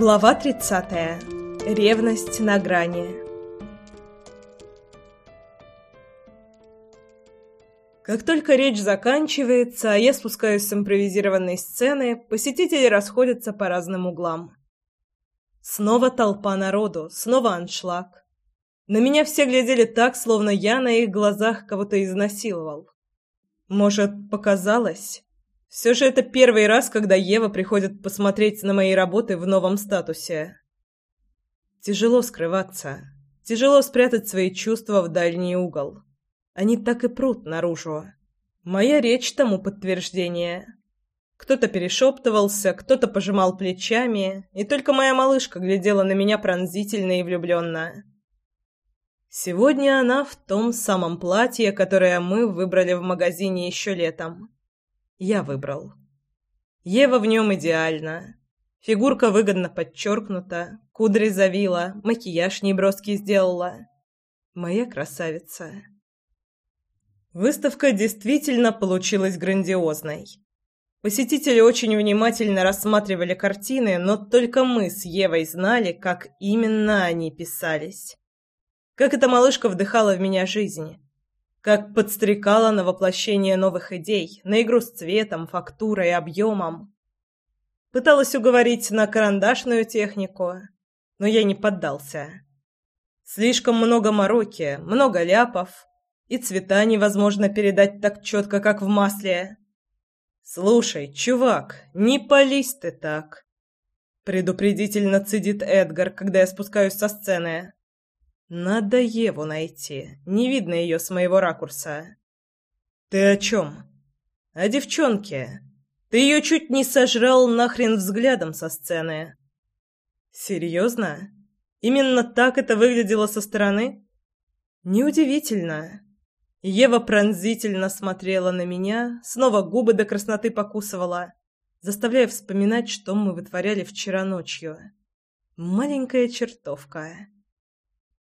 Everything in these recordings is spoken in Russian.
Глава 30. Ревность на грани. Как только речь заканчивается, а я спускаюсь с импровизированной сцены, посетители расходятся по разным углам. Снова толпа народу, снова аншлаг. На меня все глядели так, словно я на их глазах кого-то изнасиловал. Может, показалось? Все же это первый раз, когда Ева приходит посмотреть на мои работы в новом статусе. Тяжело скрываться. Тяжело спрятать свои чувства в дальний угол. Они так и прут наружу. Моя речь тому подтверждение. Кто-то перешептывался, кто-то пожимал плечами, и только моя малышка глядела на меня пронзительно и влюбленно. Сегодня она в том самом платье, которое мы выбрали в магазине еще летом. Я выбрал. Ева в нем идеальна. Фигурка выгодно подчеркнута, кудри завила, макияж неброский сделала. Моя красавица. Выставка действительно получилась грандиозной. Посетители очень внимательно рассматривали картины, но только мы с Евой знали, как именно они писались. Как эта малышка вдыхала в меня жизнь как подстрекала на воплощение новых идей, на игру с цветом, фактурой, объемом. Пыталась уговорить на карандашную технику, но я не поддался. Слишком много мороки, много ляпов, и цвета невозможно передать так четко, как в масле. «Слушай, чувак, не пались ты так!» Предупредительно цедит Эдгар, когда я спускаюсь со сцены. Надо Еву найти. Не видно ее с моего ракурса. Ты о чем? О девчонке. Ты ее чуть не сожрал нахрен взглядом со сцены. Серьезно? Именно так это выглядело со стороны? Неудивительно. Ева пронзительно смотрела на меня, снова губы до красноты покусывала, заставляя вспоминать, что мы вытворяли вчера ночью. Маленькая чертовка.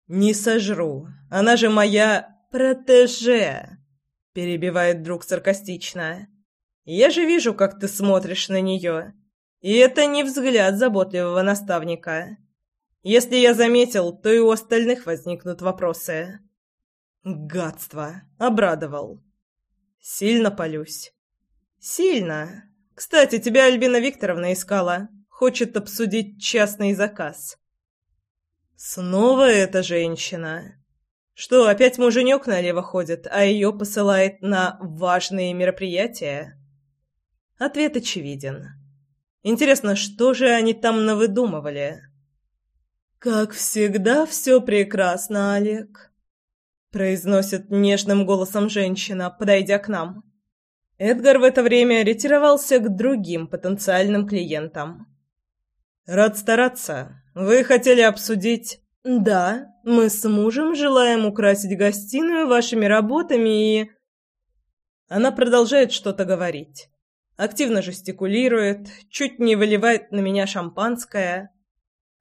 «Не сожру. Она же моя протеже!» Перебивает друг саркастично. «Я же вижу, как ты смотришь на нее. И это не взгляд заботливого наставника. Если я заметил, то и у остальных возникнут вопросы». «Гадство!» — обрадовал. «Сильно полюсь». «Сильно. Кстати, тебя Альбина Викторовна искала. Хочет обсудить частный заказ». Снова эта женщина. Что, опять муженек налево ходит, а ее посылает на важные мероприятия? Ответ очевиден. Интересно, что же они там навыдумывали? «Как всегда, все прекрасно, Олег», — произносит нежным голосом женщина, подойдя к нам. Эдгар в это время ретировался к другим потенциальным клиентам. «Рад стараться. Вы хотели обсудить...» «Да, мы с мужем желаем украсить гостиную вашими работами и...» Она продолжает что-то говорить. Активно жестикулирует, чуть не выливает на меня шампанское.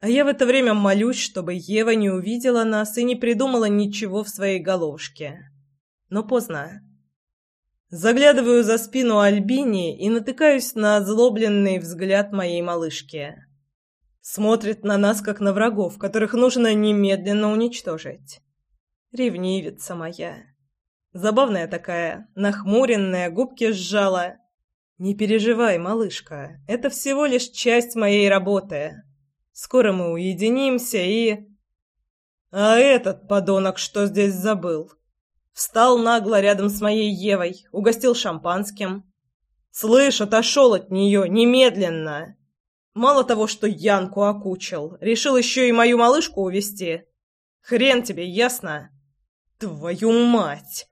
А я в это время молюсь, чтобы Ева не увидела нас и не придумала ничего в своей головушке. Но поздно. Заглядываю за спину Альбини и натыкаюсь на озлобленный взгляд моей малышки. Смотрит на нас, как на врагов, которых нужно немедленно уничтожить. Ревнивица моя. Забавная такая, нахмуренная, губки сжала. Не переживай, малышка, это всего лишь часть моей работы. Скоро мы уединимся и... А этот подонок что здесь забыл? Встал нагло рядом с моей Евой, угостил шампанским. Слышь, отошел от нее немедленно. Мало того, что Янку окучил, решил еще и мою малышку увести. Хрен тебе, ясно? Твою мать!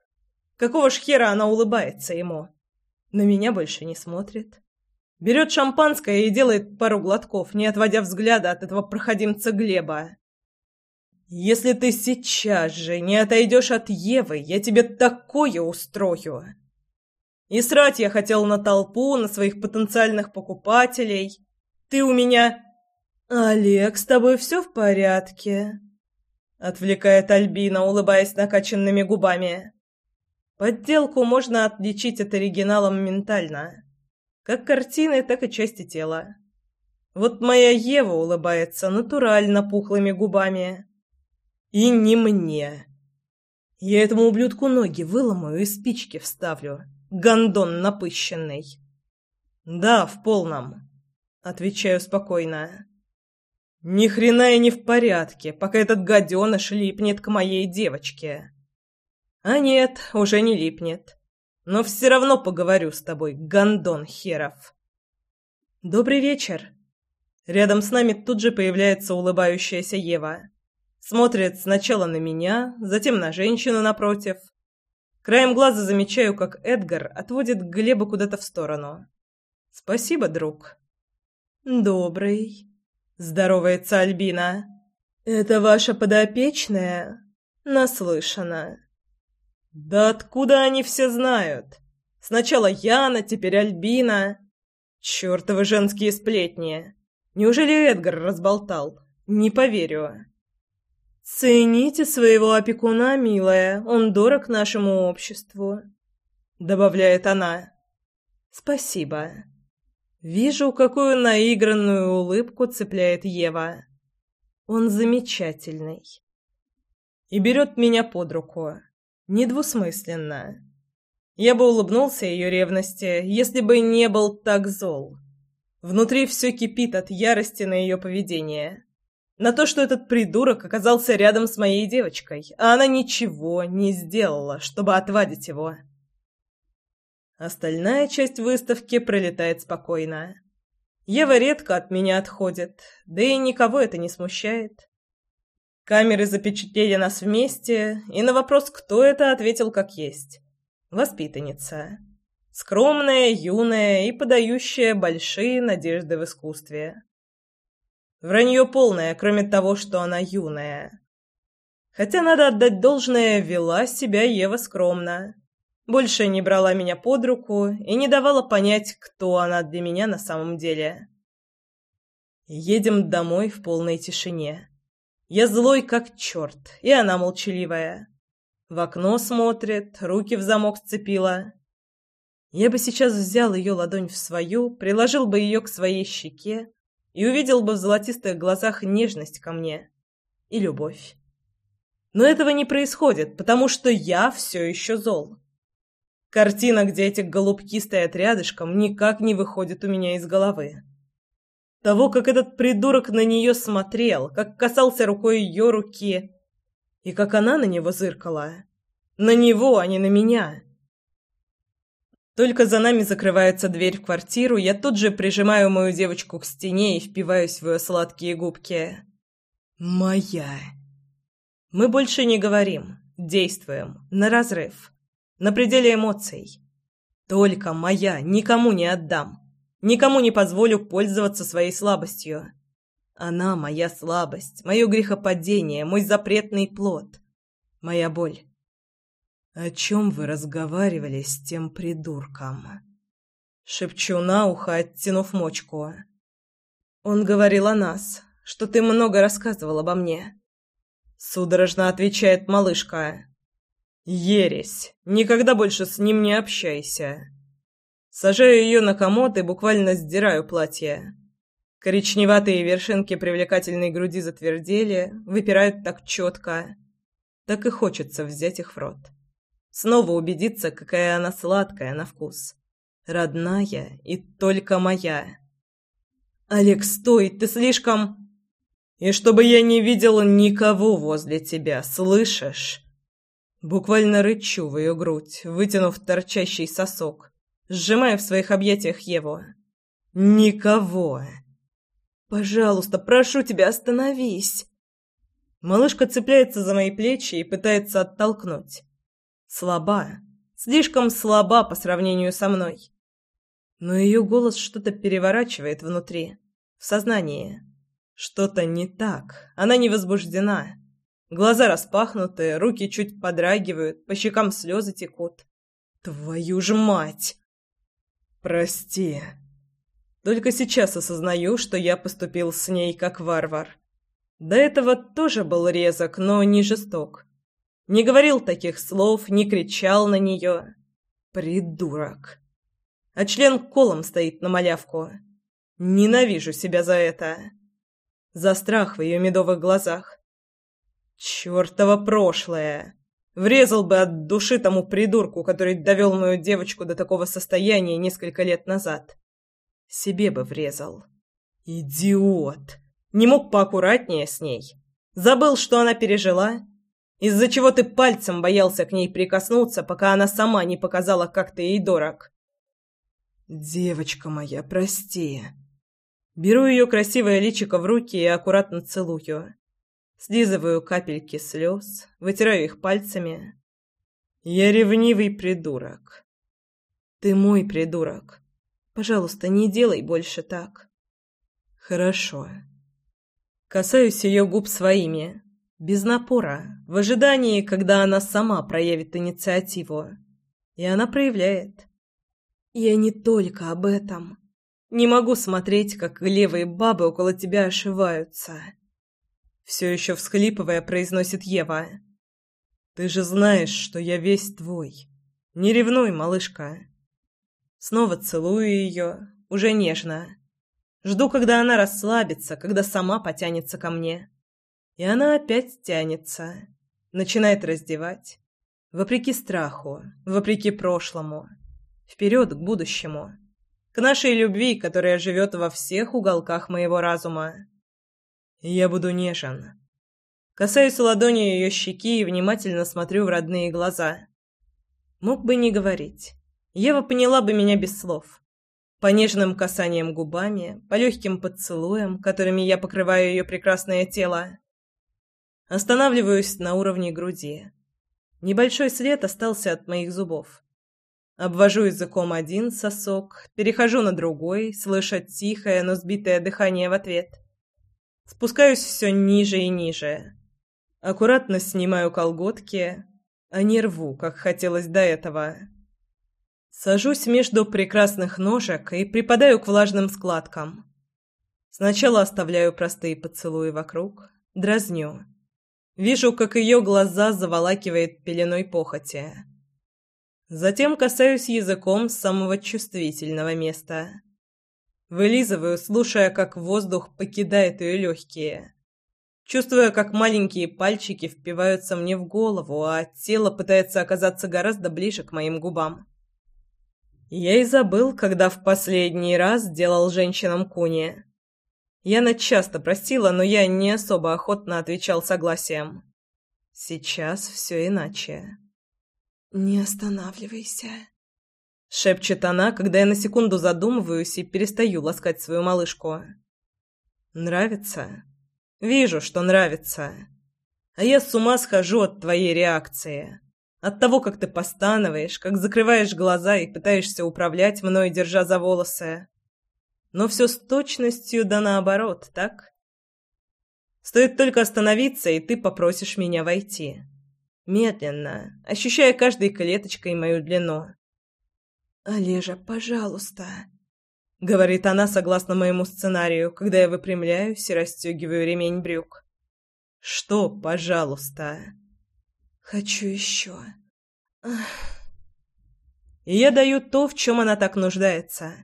Какого ж хера она улыбается ему? На меня больше не смотрит. Берет шампанское и делает пару глотков, не отводя взгляда от этого проходимца Глеба. «Если ты сейчас же не отойдешь от Евы, я тебе такое устрою!» И срать я хотел на толпу, на своих потенциальных покупателей, ты у меня...» «Олег, с тобой все в порядке?» Отвлекает Альбина, улыбаясь накачанными губами. Подделку можно отличить от оригинала моментально. Как картины, так и части тела. Вот моя Ева улыбается натурально пухлыми губами. И не мне. Я этому ублюдку ноги выломаю и спички вставлю. Гондон напыщенный. Да, в полном. Отвечаю спокойно. Ни хрена и не в порядке, пока этот гаденыш липнет к моей девочке. А нет, уже не липнет. Но все равно поговорю с тобой, гондон херов. Добрый вечер. Рядом с нами тут же появляется улыбающаяся Ева. Смотрит сначала на меня, затем на женщину напротив. Краем глаза замечаю, как Эдгар отводит Глеба куда-то в сторону. «Спасибо, друг». «Добрый», — здоровается Альбина. «Это ваша подопечная?» «Наслышана». «Да откуда они все знают? Сначала Яна, теперь Альбина. Чёртовы женские сплетни. Неужели Эдгар разболтал? Не поверю». «Цените своего опекуна, милая, он дорог нашему обществу», — добавляет она. «Спасибо». Вижу, какую наигранную улыбку цепляет Ева. Он замечательный. И берет меня под руку. Недвусмысленно. Я бы улыбнулся ее ревности, если бы не был так зол. Внутри все кипит от ярости на ее поведение. На то, что этот придурок оказался рядом с моей девочкой, а она ничего не сделала, чтобы отвадить его. Остальная часть выставки пролетает спокойно. Ева редко от меня отходит, да и никого это не смущает. Камеры запечатлели нас вместе, и на вопрос, кто это, ответил как есть. Воспитанница. Скромная, юная и подающая большие надежды в искусстве. Вранье полное, кроме того, что она юная. Хотя, надо отдать должное, вела себя Ева скромно. Больше не брала меня под руку и не давала понять, кто она для меня на самом деле. Едем домой в полной тишине. Я злой как черт, и она молчаливая. В окно смотрит, руки в замок сцепила. Я бы сейчас взял ее ладонь в свою, приложил бы ее к своей щеке и увидел бы в золотистых глазах нежность ко мне и любовь. Но этого не происходит, потому что я все еще зол. Картина, где эти голубки стоят рядышком, никак не выходит у меня из головы. Того, как этот придурок на нее смотрел, как касался рукой ее руки, и как она на него зыркала. На него, а не на меня. Только за нами закрывается дверь в квартиру, я тут же прижимаю мою девочку к стене и впиваюсь в ее сладкие губки. «Моя!» Мы больше не говорим, действуем, на разрыв, на пределе эмоций. Только моя, никому не отдам, никому не позволю пользоваться своей слабостью. Она моя слабость, мое грехопадение, мой запретный плод, моя боль. «О чем вы разговаривали с тем придурком?» Шепчу на ухо, оттянув мочку. «Он говорил о нас, что ты много рассказывал обо мне». Судорожно отвечает малышка. «Ересь! Никогда больше с ним не общайся!» Сажаю ее на комод и буквально сдираю платье. Коричневатые вершинки привлекательной груди затвердели, выпирают так четко. Так и хочется взять их в рот. Снова убедиться, какая она сладкая на вкус. Родная и только моя. «Олег, стой! Ты слишком...» «И чтобы я не видел никого возле тебя, слышишь?» Буквально рычу в ее грудь, вытянув торчащий сосок, сжимая в своих объятиях Еву. «Никого!» «Пожалуйста, прошу тебя, остановись!» Малышка цепляется за мои плечи и пытается оттолкнуть. Слаба, слишком слаба по сравнению со мной. Но ее голос что-то переворачивает внутри, в сознании. Что-то не так, она не возбуждена. Глаза распахнуты, руки чуть подрагивают, по щекам слезы текут. Твою же мать! Прости. Только сейчас осознаю, что я поступил с ней как варвар. До этого тоже был резок, но не жесток. Не говорил таких слов, не кричал на нее. Придурок. А член колом стоит на малявку. Ненавижу себя за это. За страх в ее медовых глазах. Чёртово прошлое! Врезал бы от души тому придурку, который довел мою девочку до такого состояния несколько лет назад. Себе бы врезал. Идиот! Не мог поаккуратнее с ней. Забыл, что она пережила. Из-за чего ты пальцем боялся к ней прикоснуться, пока она сама не показала, как ты ей дорог. Девочка моя, прости. Беру ее красивое личико в руки и аккуратно целую. Слизываю капельки слез, вытираю их пальцами. Я ревнивый придурок. Ты мой придурок. Пожалуйста, не делай больше так. Хорошо. Касаюсь ее губ своими, без напора, в ожидании, когда она сама проявит инициативу. И она проявляет. Я не только об этом. Не могу смотреть, как левые бабы около тебя ошиваются. Все еще всхлипывая, произносит Ева. Ты же знаешь, что я весь твой. Не ревнуй, малышка. Снова целую ее, уже нежно. Жду, когда она расслабится, когда сама потянется ко мне. И она опять тянется, начинает раздевать. Вопреки страху, вопреки прошлому. Вперед к будущему. К нашей любви, которая живет во всех уголках моего разума. Я буду нежен. Касаюсь ладонью ее щеки и внимательно смотрю в родные глаза. Мог бы не говорить. Ева поняла бы меня без слов. По нежным касаниям губами, по легким поцелуям, которыми я покрываю ее прекрасное тело. Останавливаюсь на уровне груди. Небольшой след остался от моих зубов. Обвожу языком один сосок, перехожу на другой, слыша тихое, но сбитое дыхание в ответ. Спускаюсь все ниже и ниже. Аккуратно снимаю колготки, а не рву, как хотелось до этого. Сажусь между прекрасных ножек и припадаю к влажным складкам. Сначала оставляю простые поцелуи вокруг, дразню. Вижу, как ее глаза заволакивает пеленой похоти. Затем касаюсь языком самого чувствительного места. Вылизываю, слушая, как воздух покидает ее легкие. Чувствуя, как маленькие пальчики впиваются мне в голову, а тело пытается оказаться гораздо ближе к моим губам. Я и забыл, когда в последний раз делал женщинам куни. Яна часто просила, но я не особо охотно отвечал согласием. Сейчас все иначе. «Не останавливайся», — шепчет она, когда я на секунду задумываюсь и перестаю ласкать свою малышку. «Нравится?» «Вижу, что нравится. А я с ума схожу от твоей реакции. От того, как ты постанываешь, как закрываешь глаза и пытаешься управлять мной, держа за волосы. Но все с точностью да наоборот, так?» Стоит только остановиться, и ты попросишь меня войти. Медленно, ощущая каждой клеточкой мою длину. «Олежа, пожалуйста», — говорит она согласно моему сценарию, когда я выпрямляюсь и расстегиваю ремень брюк. «Что, пожалуйста?» «Хочу еще». И я даю то, в чем она так нуждается.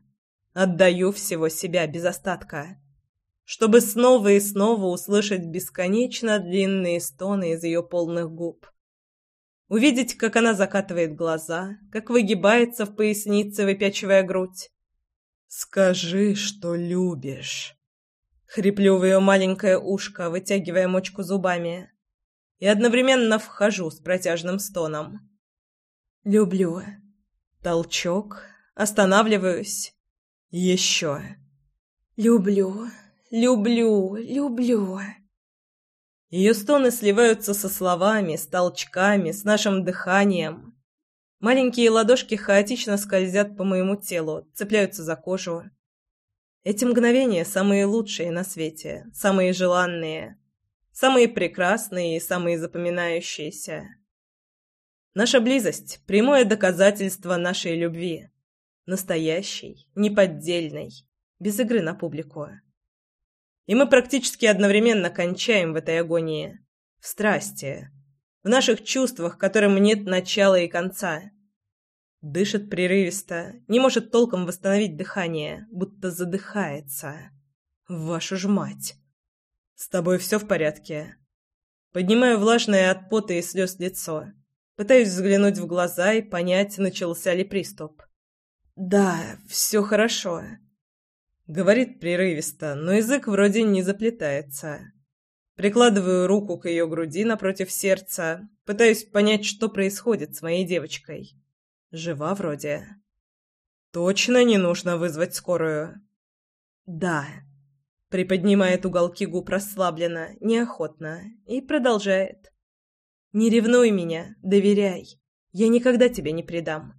Отдаю всего себя без остатка чтобы снова и снова услышать бесконечно длинные стоны из ее полных губ. Увидеть, как она закатывает глаза, как выгибается в пояснице, выпячивая грудь. «Скажи, что любишь!» Хриплю в ее маленькое ушко, вытягивая мочку зубами. И одновременно вхожу с протяжным стоном. «Люблю». Толчок. Останавливаюсь. «Еще». «Люблю». Люблю, люблю. Ее стоны сливаются со словами, с толчками, с нашим дыханием. Маленькие ладошки хаотично скользят по моему телу, цепляются за кожу. Эти мгновения самые лучшие на свете, самые желанные, самые прекрасные и самые запоминающиеся. Наша близость – прямое доказательство нашей любви. Настоящей, неподдельной, без игры на публику. И мы практически одновременно кончаем в этой агонии. В страсти. В наших чувствах, которым нет начала и конца. Дышит прерывисто, не может толком восстановить дыхание, будто задыхается. Вашу ж мать! С тобой все в порядке? Поднимаю влажное от пота и слез лицо. Пытаюсь взглянуть в глаза и понять, начался ли приступ. «Да, все хорошо», — говорит прерывисто, но язык вроде не заплетается. Прикладываю руку к ее груди напротив сердца, пытаюсь понять, что происходит с моей девочкой. Жива вроде. Точно не нужно вызвать скорую? Да. Приподнимает уголки губ расслабленно, неохотно и продолжает. Не ревнуй меня, доверяй. Я никогда тебя не предам.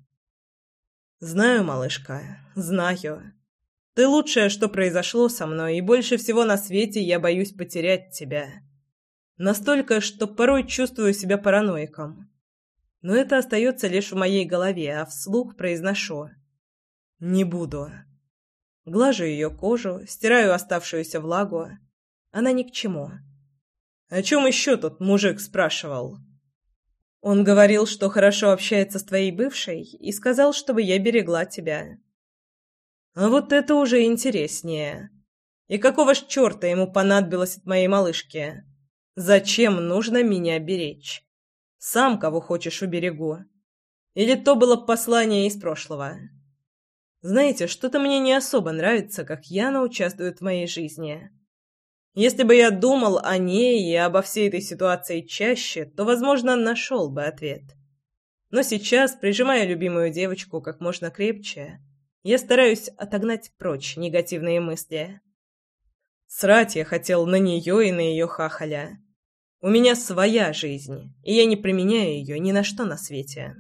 Знаю, малышка, знаю. Ты лучшее, что произошло со мной, и больше всего на свете я боюсь потерять тебя. Настолько, что порой чувствую себя параноиком. Но это остается лишь в моей голове, а вслух произношу. Не буду. Глажу ее кожу, стираю оставшуюся влагу. Она ни к чему. О чем еще тут мужик спрашивал? Он говорил, что хорошо общается с твоей бывшей, и сказал, чтобы я берегла тебя. А вот это уже интереснее. И какого ж черта ему понадобилось от моей малышки? Зачем нужно меня беречь? Сам кого хочешь уберегу. Или то было послание из прошлого? Знаете, что-то мне не особо нравится, как Яна участвует в моей жизни. Если бы я думал о ней и обо всей этой ситуации чаще, то, возможно, нашел бы ответ. Но сейчас, прижимая любимую девочку как можно крепче, я стараюсь отогнать прочь негативные мысли. Срать я хотел на нее и на ее хахаля. У меня своя жизнь, и я не применяю ее ни на что на свете.